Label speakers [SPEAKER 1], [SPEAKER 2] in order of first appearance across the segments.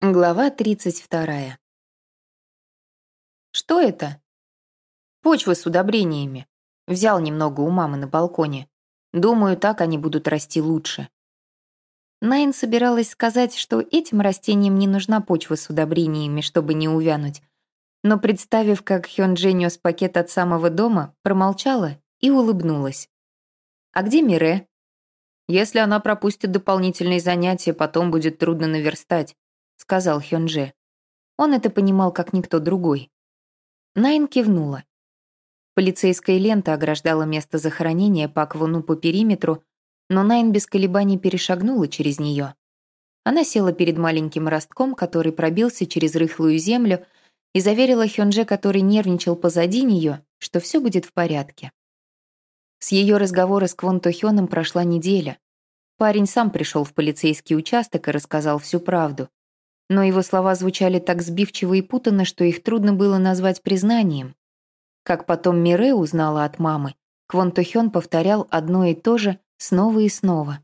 [SPEAKER 1] Глава 32. Что это? Почва с удобрениями. Взял немного у мамы на балконе. Думаю, так они будут расти лучше. Найн собиралась сказать, что этим растениям не нужна почва с удобрениями, чтобы не увянуть. Но представив, как Хён Джи нес пакет от самого дома, промолчала и улыбнулась. «А где Мире?» «Если она пропустит дополнительные занятия, потом будет трудно наверстать», сказал Хёнже. Он это понимал как никто другой. Найн кивнула. Полицейская лента ограждала место захоронения Пак Вуну по периметру, но Найн без колебаний перешагнула через нее. Она села перед маленьким ростком, который пробился через рыхлую землю, и заверила Хёнже, который нервничал позади нее, что все будет в порядке. С ее разговора с Квон Хёном прошла неделя. Парень сам пришел в полицейский участок и рассказал всю правду но его слова звучали так сбивчиво и путанно, что их трудно было назвать признанием. Как потом Мире узнала от мамы, Квон повторял одно и то же снова и снова.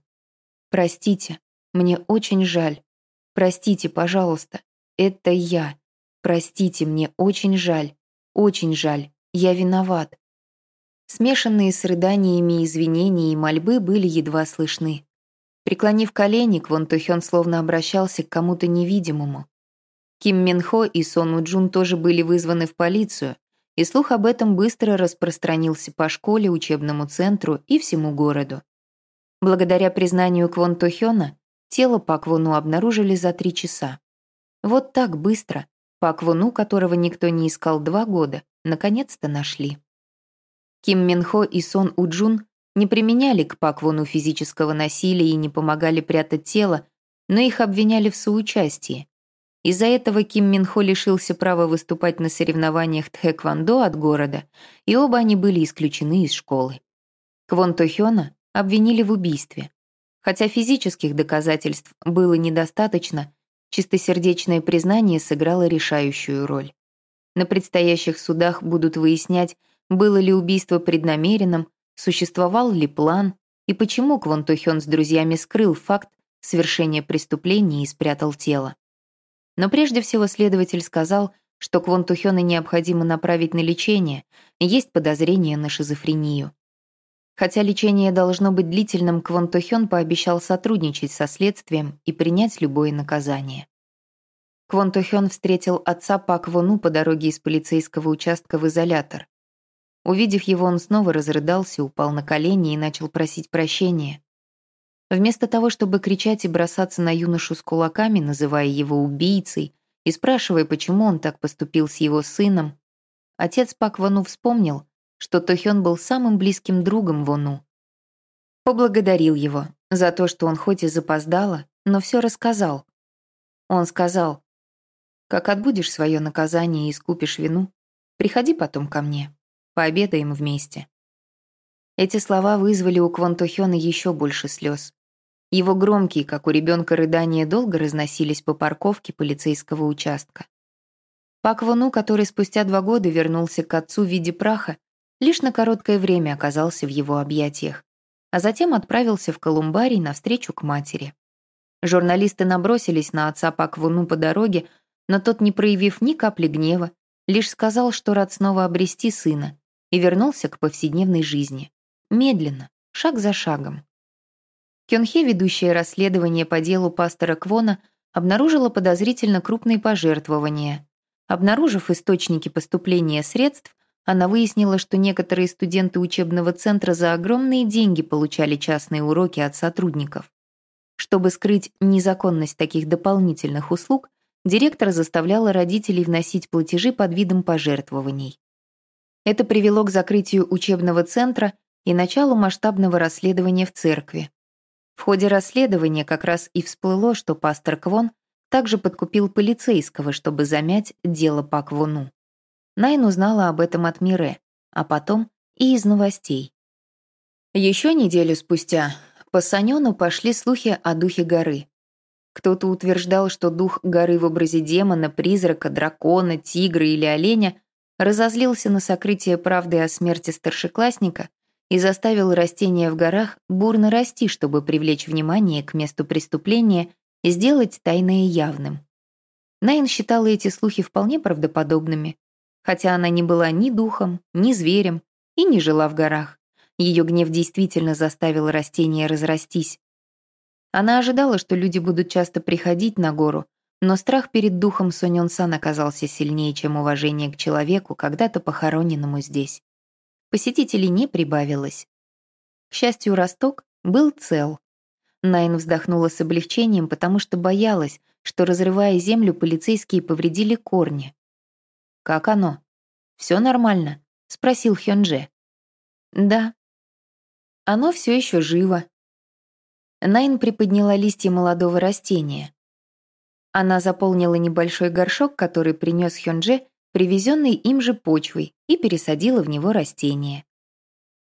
[SPEAKER 1] «Простите, мне очень жаль. Простите, пожалуйста, это я. Простите, мне очень жаль. Очень жаль. Я виноват». Смешанные с рыданиями извинения и мольбы были едва слышны. Преклонив колени, Квон Тухён словно обращался к кому-то невидимому. Ким Минхо и Сон Уджун тоже были вызваны в полицию, и слух об этом быстро распространился по школе, учебному центру и всему городу. Благодаря признанию Квон Тухёна, тело Пак Вуну обнаружили за три часа. Вот так быстро Пак Вуну, которого никто не искал два года, наконец-то нашли. Ким Минхо и Сон Уджун не применяли к Паквону физического насилия и не помогали прятать тело, но их обвиняли в соучастии. Из-за этого Ким Минхо лишился права выступать на соревнованиях Тхэквондо от города, и оба они были исключены из школы. Квон Тохёна обвинили в убийстве. Хотя физических доказательств было недостаточно, чистосердечное признание сыграло решающую роль. На предстоящих судах будут выяснять, было ли убийство преднамеренным, Существовал ли план и почему Квон Тухён с друзьями скрыл факт совершения преступления и спрятал тело. Но прежде всего следователь сказал, что Квон Тухёна необходимо направить на лечение, есть подозрение на шизофрению. Хотя лечение должно быть длительным, Квон Тухён пообещал сотрудничать со следствием и принять любое наказание. Квон Тухён встретил отца Пак Вону по дороге из полицейского участка в изолятор. Увидев его, он снова разрыдался, упал на колени и начал просить прощения. Вместо того, чтобы кричать и бросаться на юношу с кулаками, называя его убийцей и спрашивая, почему он так поступил с его сыном, отец Пак Вану вспомнил, что Тохён был самым близким другом Вону. Поблагодарил его за то, что он хоть и запоздало, но все рассказал. Он сказал, «Как отбудешь свое наказание и искупишь вину, приходи потом ко мне». Пообедаем вместе». Эти слова вызвали у Квантохёна еще больше слез. Его громкие, как у ребенка, рыдания долго разносились по парковке полицейского участка. Пак Вану, который спустя два года вернулся к отцу в виде праха, лишь на короткое время оказался в его объятиях, а затем отправился в Колумбарий навстречу к матери. Журналисты набросились на отца Пак Вану по дороге, но тот, не проявив ни капли гнева, лишь сказал, что рад снова обрести сына, и вернулся к повседневной жизни. Медленно, шаг за шагом. Кёнхе, ведущая расследование по делу пастора Квона, обнаружила подозрительно крупные пожертвования. Обнаружив источники поступления средств, она выяснила, что некоторые студенты учебного центра за огромные деньги получали частные уроки от сотрудников. Чтобы скрыть незаконность таких дополнительных услуг, директор заставляла родителей вносить платежи под видом пожертвований. Это привело к закрытию учебного центра и началу масштабного расследования в церкви. В ходе расследования как раз и всплыло, что пастор Квон также подкупил полицейского, чтобы замять дело по Квону. Найн узнала об этом от Мире, а потом и из новостей. Еще неделю спустя по Санёну пошли слухи о духе горы. Кто-то утверждал, что дух горы в образе демона, призрака, дракона, тигра или оленя разозлился на сокрытие правды о смерти старшеклассника и заставил растения в горах бурно расти, чтобы привлечь внимание к месту преступления и сделать тайное явным. Найн считала эти слухи вполне правдоподобными, хотя она не была ни духом, ни зверем и не жила в горах. Ее гнев действительно заставил растение разрастись. Она ожидала, что люди будут часто приходить на гору, но страх перед духом Сонён-сан оказался сильнее, чем уважение к человеку, когда-то похороненному здесь. Посетителей не прибавилось. К счастью, росток был цел. Найн вздохнула с облегчением, потому что боялась, что, разрывая землю, полицейские повредили корни. «Как оно? Все нормально?» — спросил Хёнже. «Да». «Оно все еще живо». Найн приподняла листья молодого растения. Она заполнила небольшой горшок, который принес Хёнже, привезенный им же почвой, и пересадила в него растение.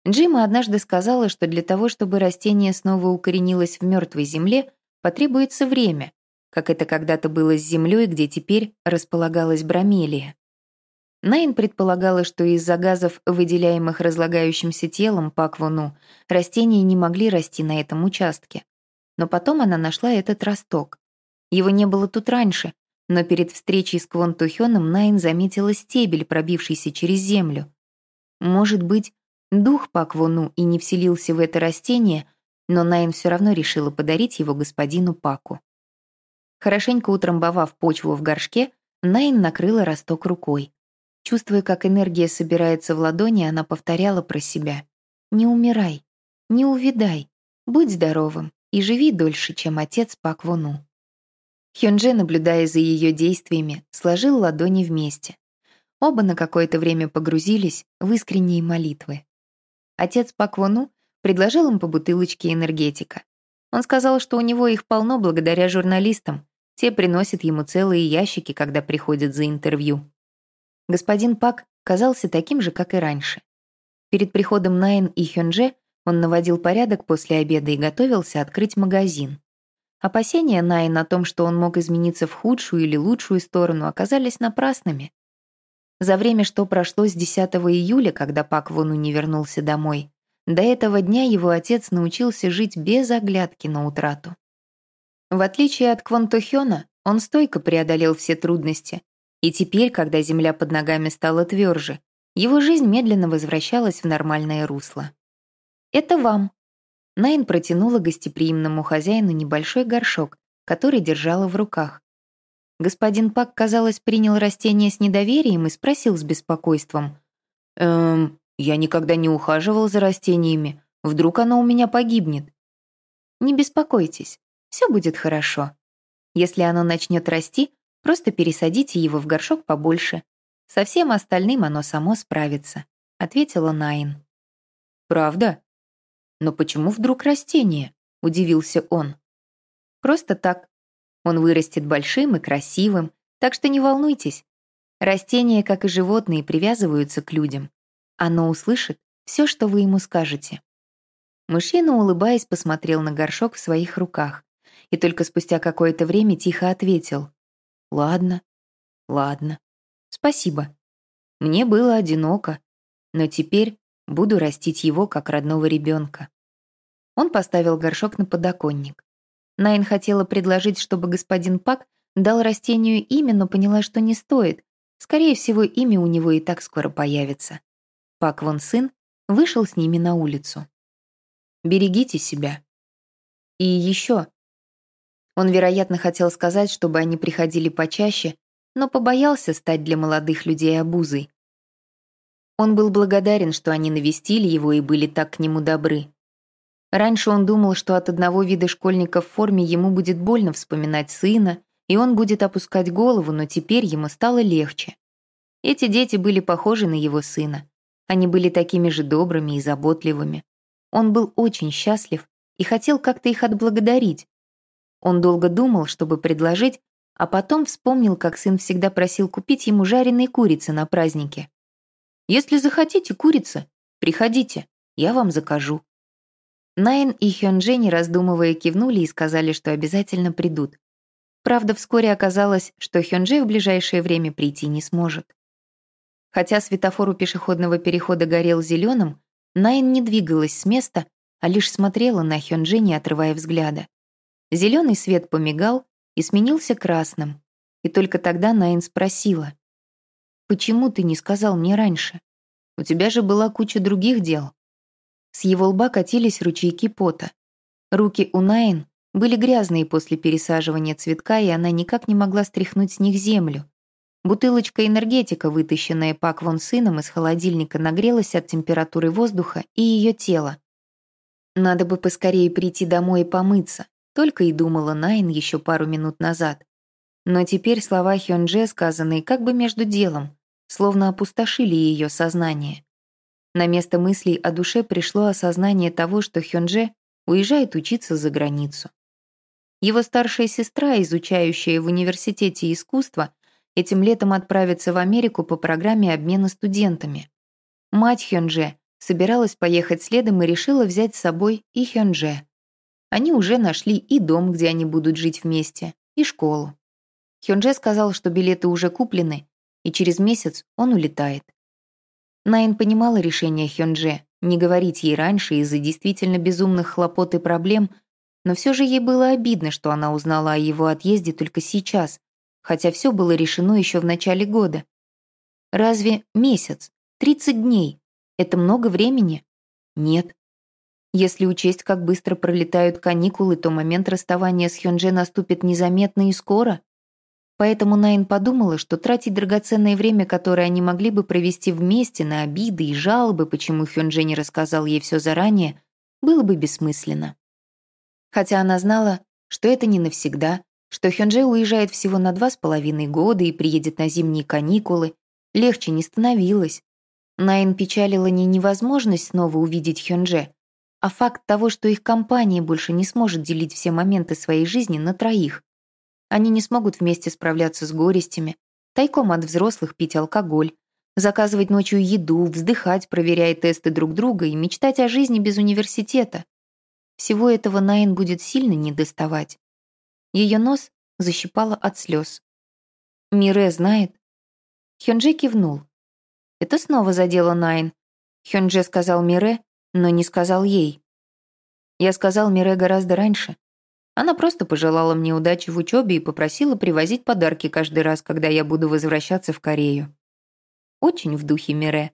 [SPEAKER 1] Джима однажды сказала, что для того, чтобы растение снова укоренилось в мертвой земле, потребуется время, как это когда-то было с землей, где теперь располагалась бромелия. Найн предполагала, что из-за газов, выделяемых разлагающимся телом Паквуну, растения не могли расти на этом участке. Но потом она нашла этот росток. Его не было тут раньше, но перед встречей с Квон Тухёном Найн заметила стебель, пробившийся через землю. Может быть, дух Паквуну и не вселился в это растение, но Найн все равно решила подарить его господину Паку. Хорошенько утрамбовав почву в горшке, Найн накрыла росток рукой. Чувствуя, как энергия собирается в ладони, она повторяла про себя. «Не умирай, не увядай, будь здоровым и живи дольше, чем отец Пак Вону». Хёнже, наблюдая за ее действиями, сложил ладони вместе. Оба на какое-то время погрузились в искренние молитвы. Отец Пак Вону предложил им по бутылочке энергетика. Он сказал, что у него их полно благодаря журналистам. Те приносят ему целые ящики, когда приходят за интервью. Господин Пак казался таким же, как и раньше. Перед приходом Найн и Хёнже он наводил порядок после обеда и готовился открыть магазин. Опасения Найн о том, что он мог измениться в худшую или лучшую сторону, оказались напрасными. За время, что прошло с 10 июля, когда Пак Вону не вернулся домой, до этого дня его отец научился жить без оглядки на утрату. В отличие от Квантохёна, он стойко преодолел все трудности, и теперь, когда земля под ногами стала тверже, его жизнь медленно возвращалась в нормальное русло. «Это вам». Найн протянула гостеприимному хозяину небольшой горшок, который держала в руках. Господин Пак, казалось, принял растение с недоверием и спросил с беспокойством. «Эм, я никогда не ухаживал за растениями. Вдруг оно у меня погибнет?» «Не беспокойтесь, все будет хорошо. Если оно начнет расти, Просто пересадите его в горшок побольше. Со всем остальным оно само справится», — ответила Найн. «Правда? Но почему вдруг растение?» — удивился он. «Просто так. Он вырастет большим и красивым, так что не волнуйтесь. Растения, как и животные, привязываются к людям. Оно услышит все, что вы ему скажете». Мужчина, улыбаясь, посмотрел на горшок в своих руках и только спустя какое-то время тихо ответил. Ладно, ладно. Спасибо. Мне было одиноко, но теперь буду растить его как родного ребенка. Он поставил горшок на подоконник. Найн хотела предложить, чтобы господин Пак дал растению имя, но поняла, что не стоит. Скорее всего, имя у него и так скоро появится. Пак вон сын вышел с ними на улицу. «Берегите себя». «И еще», он, вероятно, хотел сказать, чтобы они приходили почаще, но побоялся стать для молодых людей обузой. Он был благодарен, что они навестили его и были так к нему добры. Раньше он думал, что от одного вида школьников в форме ему будет больно вспоминать сына, и он будет опускать голову, но теперь ему стало легче. Эти дети были похожи на его сына. Они были такими же добрыми и заботливыми. Он был очень счастлив и хотел как-то их отблагодарить, он долго думал, чтобы предложить, а потом вспомнил, как сын всегда просил купить ему жареные курицы на празднике. «Если захотите курицы, приходите, я вам закажу». Найн и Хёнджи, не раздумывая, кивнули и сказали, что обязательно придут. Правда, вскоре оказалось, что Хёнджи в ближайшее время прийти не сможет. Хотя светофор у пешеходного перехода горел зеленым, Найн не двигалась с места, а лишь смотрела на Хёнджи, не отрывая взгляда. Зеленый свет помигал и сменился красным, И только тогда Найн спросила. «Почему ты не сказал мне раньше? У тебя же была куча других дел». С его лба катились ручейки пота. Руки у Найн были грязные после пересаживания цветка, и она никак не могла стряхнуть с них землю. Бутылочка энергетика, вытащенная Пак вон сыном из холодильника, нагрелась от температуры воздуха и ее тела. Надо бы поскорее прийти домой и помыться, только и думала Найн еще пару минут назад. Но теперь слова Хёнже, сказанные как бы между делом, словно опустошили ее сознание. На место мыслей о душе пришло осознание того, что Хёнже уезжает учиться за границу. Его старшая сестра, изучающая в университете искусства, этим летом отправится в Америку по программе обмена студентами. Мать Хёнже собиралась поехать следом и решила взять с собой и Хёнже. Они уже нашли и дом, где они будут жить вместе, и школу. Хёнже сказал, что билеты уже куплены, и через месяц он улетает. Найн понимала решение Хёнже не говорить ей раньше из-за действительно безумных хлопот и проблем, но все же ей было обидно, что она узнала о его отъезде только сейчас, хотя все было решено еще в начале года. Разве месяц, 30 дней — это много времени? Нет. Если учесть, как быстро пролетают каникулы, то момент расставания с Хёнже наступит незаметно и скоро. Поэтому Найн подумала, что тратить драгоценное время, которое они могли бы провести вместе на обиды и жалобы, почему Хёнже не рассказал ей все заранее, было бы бессмысленно. Хотя она знала, что это не навсегда, что Хёнже уезжает всего на два с половиной года и приедет на зимние каникулы, легче не становилось. Найн печалила не невозможность снова увидеть Хёнже, а факт того, что их компания больше не сможет делить все моменты своей жизни на троих. Они не смогут вместе справляться с горестями, тайком от взрослых пить алкоголь, заказывать ночью еду, вздыхать, проверяя тесты друг друга и мечтать о жизни без университета. Всего этого Найн будет сильно недоставать. Ее нос защипало от слез. «Мире знает?» Хёнже кивнул. Это снова задело Найн. Хёнже сказал Мире, но не сказал ей. Я сказал Мире гораздо раньше. Она просто пожелала мне удачи в учебе и попросила привозить подарки каждый раз, когда я буду возвращаться в Корею. Очень в духе Мире.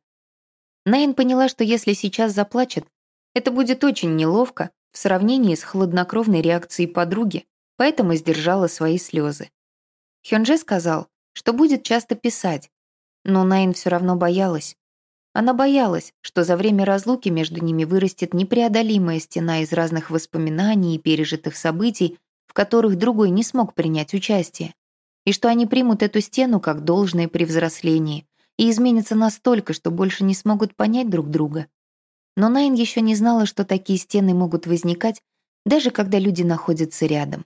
[SPEAKER 1] Найн поняла, что если сейчас заплачет, это будет очень неловко в сравнении с хладнокровной реакцией подруги, поэтому сдержала свои слезы. Хёнже сказал, что будет часто писать, но Найн все равно боялась. Она боялась, что за время разлуки между ними вырастет непреодолимая стена из разных воспоминаний и пережитых событий, в которых другой не смог принять участие, и что они примут эту стену как должное при взрослении и изменятся настолько, что больше не смогут понять друг друга. Но Найн еще не знала, что такие стены могут возникать, даже когда люди находятся рядом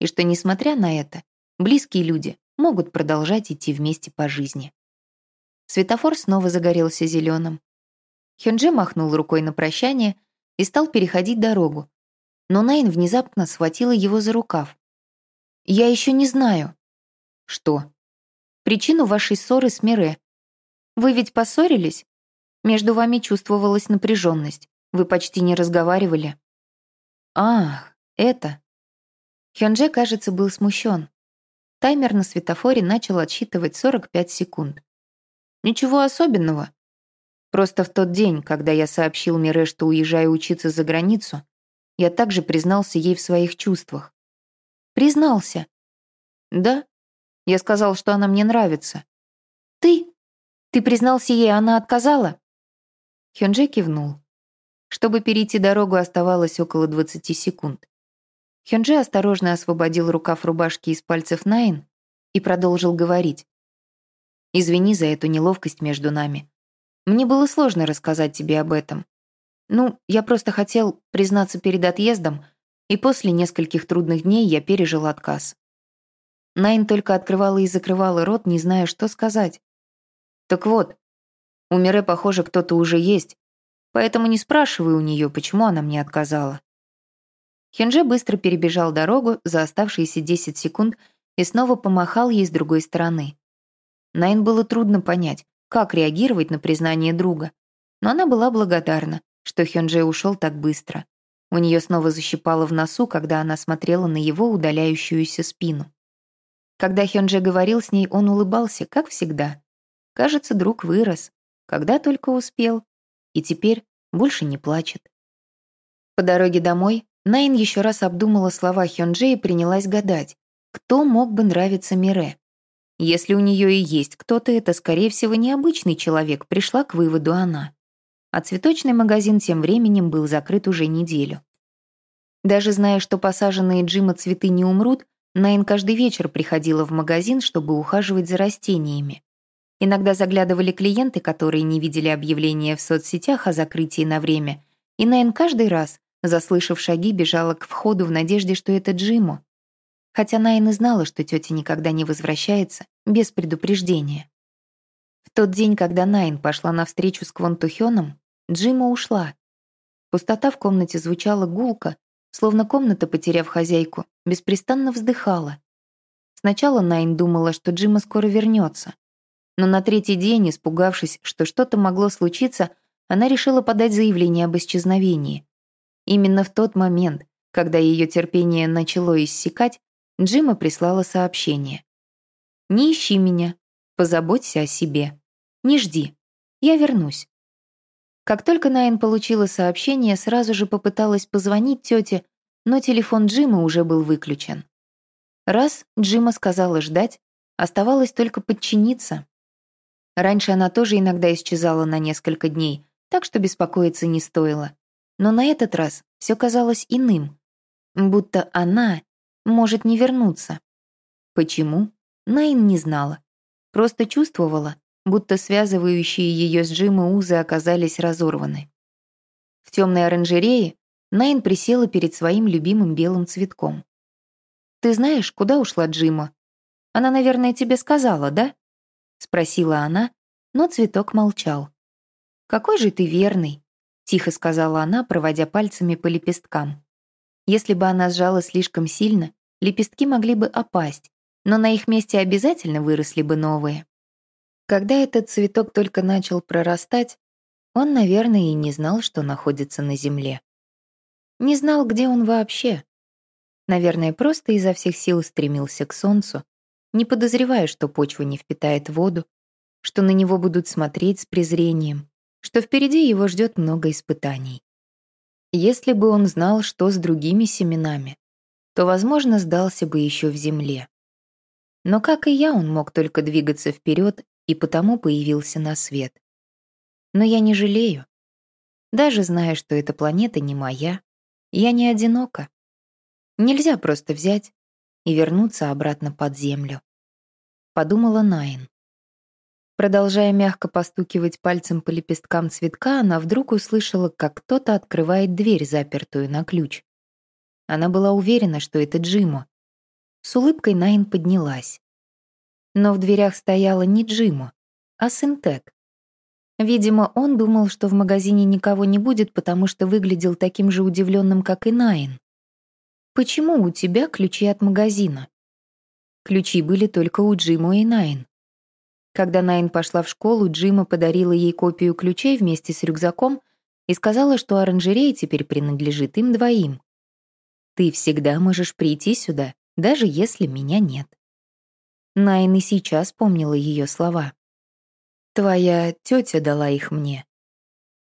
[SPEAKER 1] и что, несмотря на это, близкие люди могут продолжать идти вместе по жизни. Светофор снова загорелся зеленым. Хёнджи махнул рукой на прощание и стал переходить дорогу, но Найн внезапно схватила его за рукав. «Я еще не знаю». «Что?» «Причину вашей ссоры с Мире. Вы ведь поссорились? Между вами чувствовалась напряженность. Вы почти не разговаривали». «Ах, это...» Хёнже, кажется, был смущен. Таймер на светофоре начал отсчитывать 45 секунд. Ничего особенного. Просто в тот день, когда я сообщил Мире, что уезжаю учиться за границу, я также признался ей в своих чувствах. Признался? Да. Я сказал, что она мне нравится. Ты? Ты признался ей, она отказала? Хёнже кивнул. Чтобы перейти дорогу, оставалось около 20 секунд. Хёнджи осторожно освободил рукав рубашки из пальцев Найн и продолжил говорить. «Извини за эту неловкость между нами. Мне было сложно рассказать тебе об этом. Ну, я просто хотел признаться перед отъездом, и после нескольких трудных дней я пережил отказ». Найн только открывала и закрывала рот, не зная, что сказать. «Так вот, у Мире, похоже, кто-то уже есть, поэтому не спрашивай у нее, почему она мне отказала». Хенже быстро перебежал дорогу за оставшиеся 10 секунд и снова помахал ей с другой стороны. Найн было трудно понять, как реагировать на признание друга, но она была благодарна, что Хёнже ушел так быстро. У нее снова защипало в носу, когда она смотрела на его удаляющуюся спину. Когда Хёнже говорил с ней, он улыбался, как всегда. Кажется, друг вырос, когда только успел, и теперь больше не плачет. По дороге домой Найн еще раз обдумала слова Хёнже и принялась гадать, кто мог бы нравиться Мире. Если у нее и есть кто-то, это, скорее всего, необычный человек, пришла к выводу она. А цветочный магазин тем временем был закрыт уже неделю. Даже зная, что посаженные Джима цветы не умрут, Найн каждый вечер приходила в магазин, чтобы ухаживать за растениями. Иногда заглядывали клиенты, которые не видели объявления в соцсетях о закрытии на время, и Найн каждый раз, заслышав шаги, бежала к входу в надежде, что это Джимо. Хотя Найн и знала, что тетя никогда не возвращается, без предупреждения. В тот день, когда Найн пошла на встречу с Квон Тухёном, Джима ушла. Пустота в комнате звучала гулко, словно комната, потеряв хозяйку, беспрестанно вздыхала. Сначала Найн думала, что Джима скоро вернется. Но на третий день, испугавшись, что что-то могло случиться, она решила подать заявление об исчезновении. Именно в тот момент, когда ее терпение начало иссякать, Джима прислала сообщение. «Не ищи меня, позаботься о себе. Не жди, я вернусь». Как только Найн получила сообщение, сразу же попыталась позвонить тете, но телефон Джима уже был выключен. Раз Джима сказала ждать, оставалось только подчиниться. Раньше она тоже иногда исчезала на несколько дней, так что беспокоиться не стоило. Но на этот раз все казалось иным, будто она может не вернуться. Почему? Найн не знала. Просто чувствовала, будто связывающие ее с Джимом узы оказались разорваны. В темной оранжерее Найн присела перед своим любимым белым цветком. «Ты знаешь, куда ушла Джима? Она, наверное, тебе сказала, да?» — спросила она, но цветок молчал. «Какой же ты верный», — тихо сказала она, проводя пальцами по лепесткам. Если бы она сжала слишком сильно, лепестки могли бы опасть, но на их месте обязательно выросли бы новые. Когда этот цветок только начал прорастать, он, наверное, и не знал, что находится на земле. Не знал, где он вообще. Наверное, просто изо всех сил стремился к солнцу, не подозревая, что почва не впитает воду, что на него будут смотреть с презрением, что впереди его ждет много испытаний. Если бы он знал, что с другими семенами, то, возможно, сдался бы еще в земле. Но, как и я, он мог только двигаться вперед и потому появился на свет. Но я не жалею. Даже зная, что эта планета не моя, я не одинока. Нельзя просто взять и вернуться обратно под землю. Подумала Найн. Продолжая мягко постукивать пальцем по лепесткам цветка, она вдруг услышала, как кто-то открывает дверь, запертую на ключ. Она была уверена, что это Джимо. С улыбкой Найн поднялась. Но в дверях стояла не Джимо, а Синтек. Видимо, он думал, что в магазине никого не будет, потому что выглядел таким же удивленным, как и Найн. «Почему у тебя ключи от магазина?» Ключи были только у Джима и Найн. Когда Найн пошла в школу, Джима подарила ей копию ключей вместе с рюкзаком и сказала, что оранжерея теперь принадлежит им двоим. Ты всегда можешь прийти сюда, даже если меня нет. Найн и сейчас помнила ее слова. Твоя тетя дала их мне.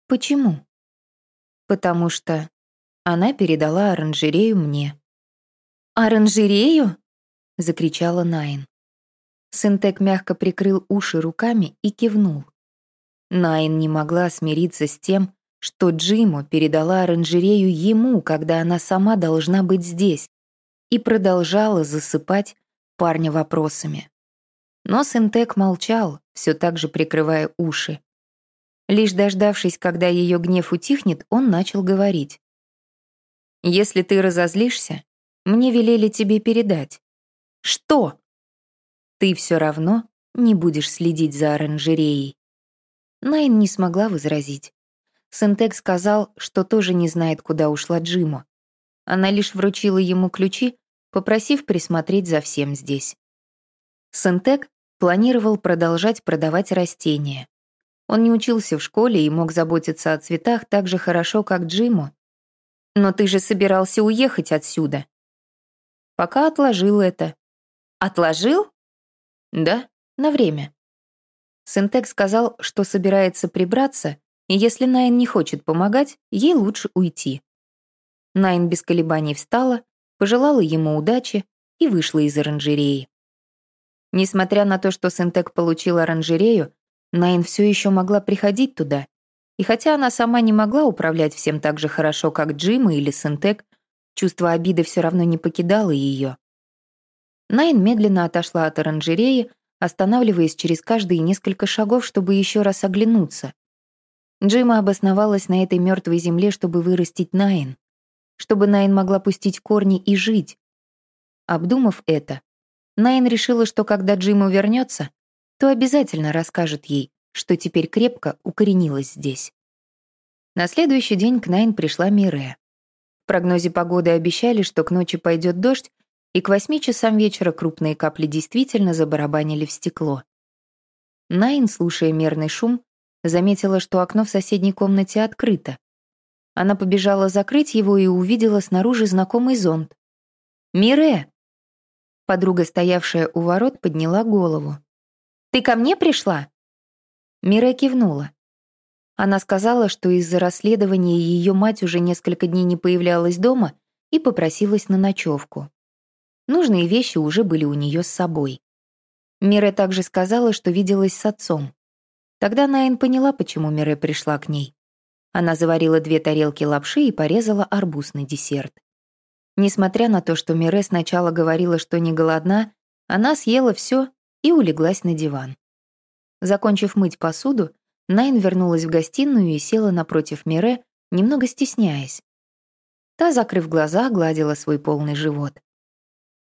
[SPEAKER 1] Почему? Потому что она передала оранжерею мне. «Оранжерею?» — закричала Найн. Синтек мягко прикрыл уши руками и кивнул. Найн не могла смириться с тем, что Джиму передала оранжерею ему, когда она сама должна быть здесь, и продолжала засыпать парня вопросами. Но Синтек молчал, все так же прикрывая уши. Лишь дождавшись, когда ее гнев утихнет, он начал говорить. «Если ты разозлишься, мне велели тебе передать». «Что?» «Ты все равно не будешь следить за оранжереей». Найн не смогла возразить. Сентек сказал, что тоже не знает, куда ушла Джима. Она лишь вручила ему ключи, попросив присмотреть за всем здесь. Сентек планировал продолжать продавать растения. Он не учился в школе и мог заботиться о цветах так же хорошо, как Джиму. «Но ты же собирался уехать отсюда». «Пока отложил это». «Отложил?»
[SPEAKER 2] «Да,
[SPEAKER 1] на время». Синтек сказал, что собирается прибраться, и если Найн не хочет помогать, ей лучше уйти. Найн без колебаний встала, пожелала ему удачи и вышла из оранжереи. Несмотря на то, что Синтек получил оранжерею, Найн все еще могла приходить туда. И хотя она сама не могла управлять всем так же хорошо, как Джима или Синтек, чувство обиды все равно не покидало ее. Найн медленно отошла от оранжереи, останавливаясь через каждые несколько шагов, чтобы еще раз оглянуться. Джима обосновалась на этой мертвой земле, чтобы вырастить Найн, чтобы Найн могла пустить корни и жить. Обдумав это, Найн решила, что когда Джима вернется, то обязательно расскажет ей, что теперь крепко укоренилась здесь. На следующий день к Найн пришла Мире. В прогнозе погоды обещали, что к ночи пойдет дождь, и к восьми часам вечера крупные капли действительно забарабанили в стекло. Найн, слушая мерный шум, заметила, что окно в соседней комнате открыто. Она побежала закрыть его и увидела снаружи знакомый зонт. «Мире!» Подруга, стоявшая у ворот, подняла голову. Ты ко мне пришла?» Мира кивнула. Она сказала, что из-за расследования ее мать уже несколько дней не появлялась дома и попросилась на ночевку. Нужные вещи уже были у нее с собой. Мира также сказала, что виделась с отцом. Тогда Найн поняла, почему Мире пришла к ней. Она заварила две тарелки лапши и порезала арбуз на десерт. Несмотря на то, что Мире сначала говорила, что не голодна, она съела все и улеглась на диван. Закончив мыть посуду, Найн вернулась в гостиную и села напротив Мире, немного стесняясь. Та, закрыв глаза, гладила свой полный живот.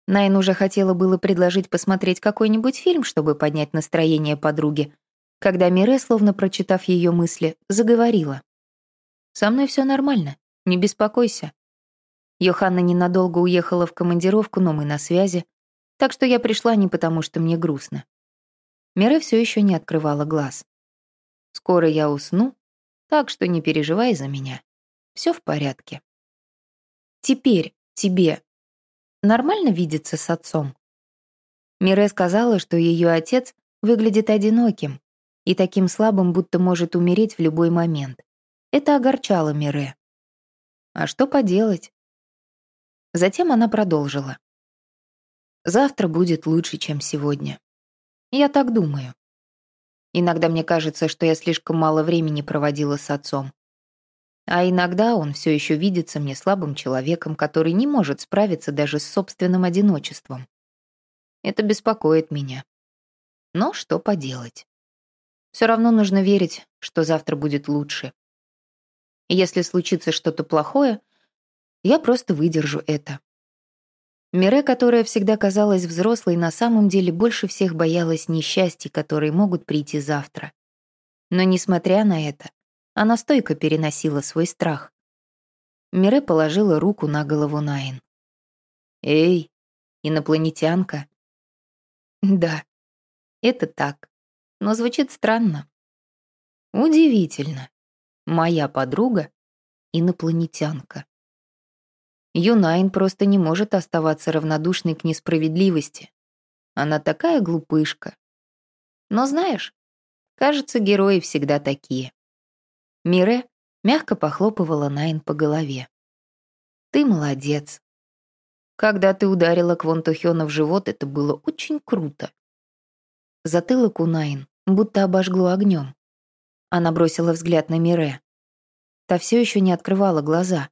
[SPEAKER 1] Найн уже хотела было предложить посмотреть какой-нибудь фильм, чтобы поднять настроение подруги, когда Мире, словно прочитав ее мысли, заговорила. «Со мной все нормально, не беспокойся. Йоханна ненадолго уехала в командировку, но мы на связи. Так что я пришла не потому, что мне грустно. Мире все еще не открывала глаз. Скоро я усну, так что не переживай за меня. Все в порядке. Теперь тебе нормально видеться с отцом? Мире сказала, что ее отец выглядит одиноким и таким слабым, будто может умереть в любой момент. Это огорчало Мире. А что поделать? Затем она продолжила. Завтра будет лучше, чем сегодня. Я так думаю. Иногда мне кажется, что я слишком мало времени проводила с отцом. А иногда он все еще видится мне слабым человеком, который не может справиться даже с собственным одиночеством. Это беспокоит меня. Но что поделать? Все равно нужно верить, что завтра будет лучше. Если случится что-то плохое, я просто выдержу это. Мире, которая всегда казалась взрослой, на самом деле больше всех боялась несчастья, которые могут прийти завтра. Но, несмотря на это, она стойко переносила свой страх. Мире положила руку на голову Найн. «Эй, инопланетянка?» «Да, это так, но звучит странно». «Удивительно. Моя подруга — инопланетянка». Юнайн просто не может оставаться равнодушной к несправедливости. Она такая глупышка. Но знаешь, кажется, герои всегда такие. Мире мягко похлопывала Найн по голове. «Ты молодец. Когда ты ударила Квон Тухёна в живот, это было очень круто». Затылок у Найн будто обожгло огнем. Она бросила взгляд на Мире. Та все еще не открывала глаза.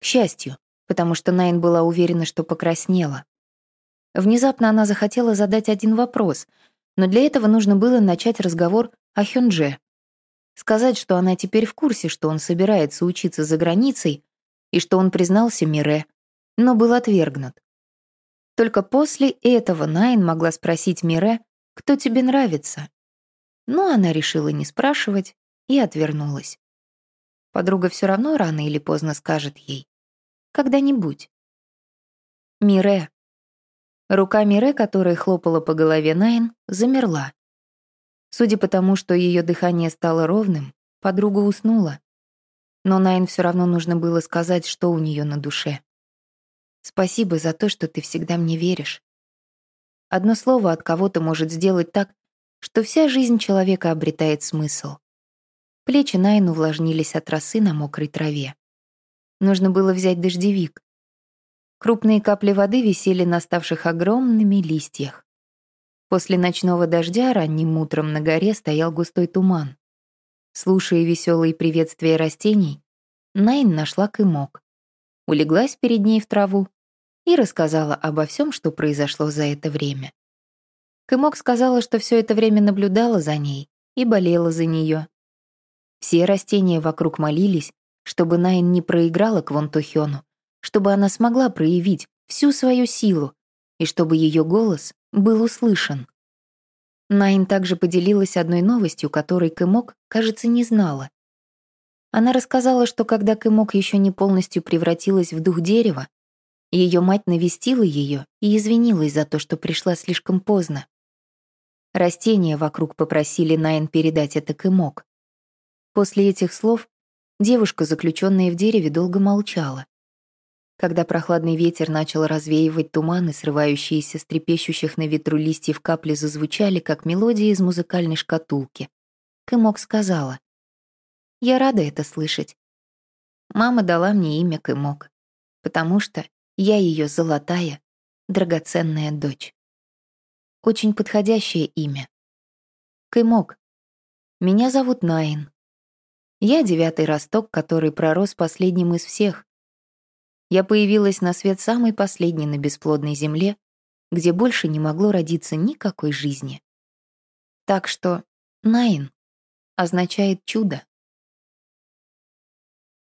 [SPEAKER 1] К счастью, потому что Найн была уверена, что покраснела. Внезапно она захотела задать один вопрос, но для этого нужно было начать разговор о Хёндже. Сказать, что она теперь в курсе, что он собирается учиться за границей, и что он признался Мире, но был отвергнут. Только после этого Найн могла спросить Мире, кто тебе нравится. Но она решила не спрашивать и отвернулась. Подруга все равно рано или поздно скажет ей. Когда-нибудь. Мире. Рука Мире, которая хлопала по голове Найн, замерла. Судя по тому, что ее дыхание стало ровным, подруга уснула. Но Найн все равно нужно было сказать, что у нее на душе. «Спасибо за то, что ты всегда мне веришь». Одно слово от кого-то может сделать так, что вся жизнь человека обретает смысл. Плечи Найн увлажнились от росы на мокрой траве. Нужно было взять дождевик. Крупные капли воды висели на ставших огромными листьях. После ночного дождя ранним утром на горе стоял густой туман. Слушая веселые приветствия растений, Найн нашла кымок, улеглась перед ней в траву и рассказала обо всем, что произошло за это время. Кымок сказала, что все это время наблюдала за ней и болела за нее. Все растения вокруг молились, чтобы Найн не проиграла Квон Тухёну, чтобы она смогла проявить всю свою силу и чтобы ее голос был услышан. Найн также поделилась одной новостью, которой Кэмок, кажется, не знала. Она рассказала, что когда Кэмок еще не полностью превратилась в дух дерева, ее мать навестила ее и извинилась за то, что пришла слишком поздно. Растения вокруг попросили Найн передать это Кэмок. После этих слов девушка, заключенная в дереве, долго молчала. Когда прохладный ветер начал развеивать туманы, срывающиеся с трепещущих на ветру листьев капли зазвучали, как мелодия из музыкальной шкатулки. Кэмок сказала. «Я рада это слышать. Мама дала мне имя Кэмок, потому что я ее золотая, драгоценная дочь. Очень подходящее имя. Кэмок. Меня зовут Наин. Я девятый росток, который пророс последним из всех, я появилась на свет самой последней на бесплодной земле, где больше не могло родиться никакой жизни. Так что «Найн» означает «чудо».